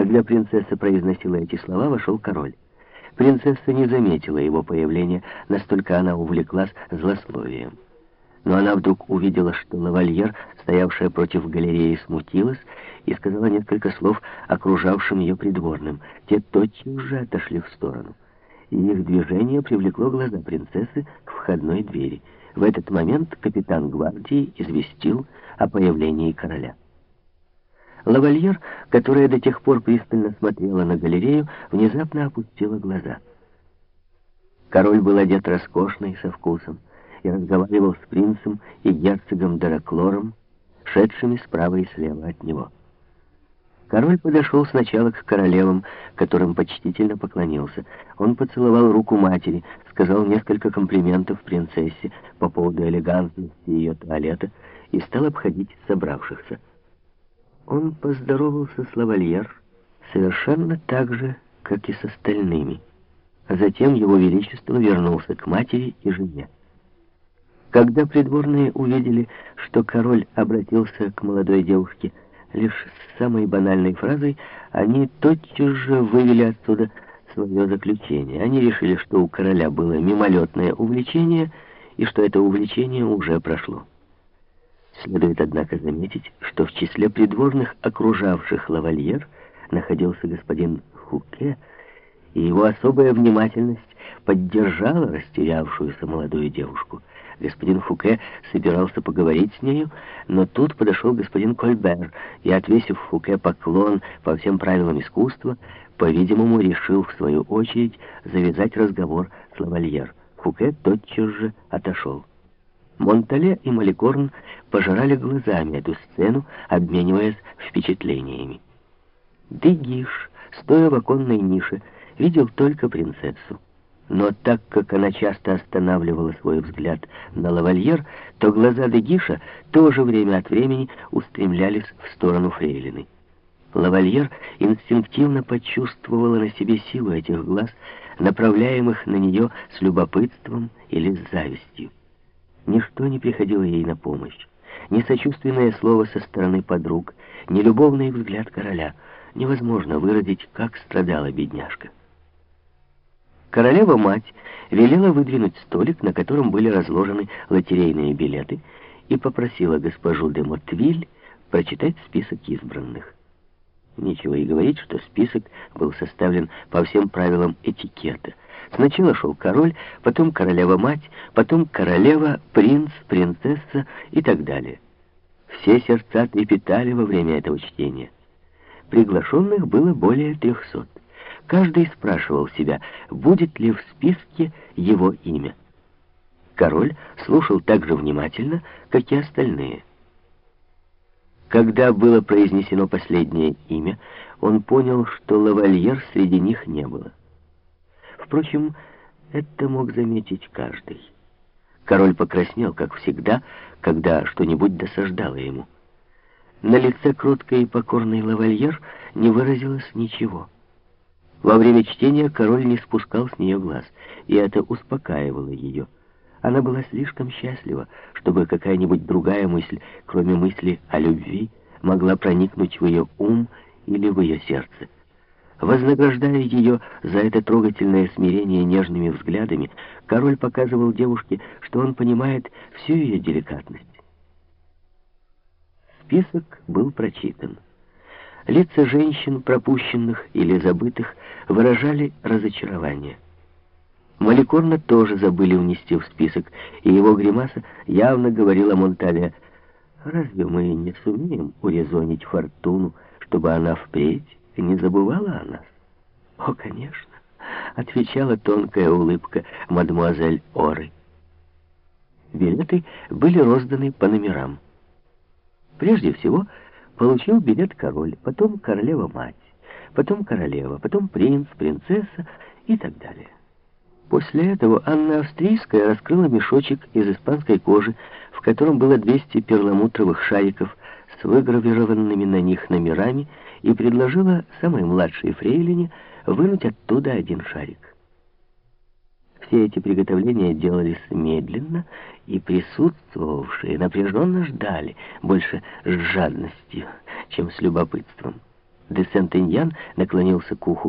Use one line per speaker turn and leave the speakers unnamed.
Когда принцесса произносила эти слова, вошел король. Принцесса не заметила его появления, настолько она увлеклась злословием. Но она вдруг увидела, что лавальер, стоявшая против галереи, смутилась и сказала несколько слов окружавшим ее придворным. Те тотчас же отошли в сторону. И их движение привлекло глаза принцессы к входной двери. В этот момент капитан гвардии известил о появлении короля. Лавальер, которая до тех пор пристально смотрела на галерею, внезапно опустила глаза. Король был одет роскошно и со вкусом, и разговаривал с принцем и герцогом Дараклором, шедшими справа и слева от него. Король подошел сначала к королевам, которым почтительно поклонился. Он поцеловал руку матери, сказал несколько комплиментов принцессе по поводу элегантности ее туалета и стал обходить собравшихся. Он поздоровался с лавальер совершенно так же, как и с остальными. А затем его величество вернулся к матери и жене. Когда придворные увидели, что король обратился к молодой девушке лишь с самой банальной фразой, они тотчас же вывели отсюда свое заключение. Они решили, что у короля было мимолетное увлечение, и что это увлечение уже прошло. Следует, однако, заметить, что в числе придворных, окружавших лавальер, находился господин Фуке, и его особая внимательность поддержала растерявшуюся молодую девушку. Господин Фуке собирался поговорить с нею, но тут подошел господин Кольбер и, отвесив Фуке поклон по всем правилам искусства, по-видимому, решил, в свою очередь, завязать разговор с лавальер. Фуке тотчас же отошел. Монтале и Маликорн пожирали глазами эту сцену, обмениваясь впечатлениями. Дегиш, стоя в оконной нише, видел только принцессу. Но так как она часто останавливала свой взгляд на лавальер, то глаза Дегиша тоже время от времени устремлялись в сторону фрейлины. Лавальер инстинктивно почувствовала на себе силу этих глаз, направляемых на нее с любопытством или с завистью. Ничто не приходило ей на помощь. Ни сочувственное слово со стороны подруг, ни любовный взгляд короля. Невозможно выразить, как страдала бедняжка. Королева-мать велела выдвинуть столик, на котором были разложены лотерейные билеты, и попросила госпожу де Мотвиль прочитать список избранных. Нечего и говорить, что список был составлен по всем правилам этикета — Сначала шел король, потом королева-мать, потом королева, принц, принцесса и так далее. Все сердца трепетали во время этого чтения. Приглашенных было более трехсот. Каждый спрашивал себя, будет ли в списке его имя. Король слушал так же внимательно, как и остальные. Когда было произнесено последнее имя, он понял, что лавальер среди них не было. Впрочем, это мог заметить каждый. Король покраснел, как всегда, когда что-нибудь досаждало ему. На лице кроткой и покорной лавальер не выразилось ничего. Во время чтения король не спускал с нее глаз, и это успокаивало ее. Она была слишком счастлива, чтобы какая-нибудь другая мысль, кроме мысли о любви, могла проникнуть в ее ум или в ее сердце. Вознаграждая ее за это трогательное смирение нежными взглядами, король показывал девушке, что он понимает всю ее деликатность. Список был прочитан. Лица женщин, пропущенных или забытых, выражали разочарование. Маликорна тоже забыли внести в список, и его гримаса явно говорила Монтале, «Разве мы не сумеем урезонить Фортуну, чтобы она впредь не забывала о нас? О, конечно, отвечала тонкая улыбка мадемуазель Оры. Билеты были розданы по номерам. Прежде всего, получил билет король, потом королева-мать, потом королева, потом принц, принцесса и так далее. После этого Анна Австрийская раскрыла мешочек из испанской кожи, в котором было 200 перламутровых шариков с выгравированными на них номерами и предложила самой младшей фрейлине вынуть оттуда один шарик. Все эти приготовления делались медленно, и присутствовавшие напряженно ждали, больше с жадностью, чем с любопытством. Де Сентеньян наклонился к уху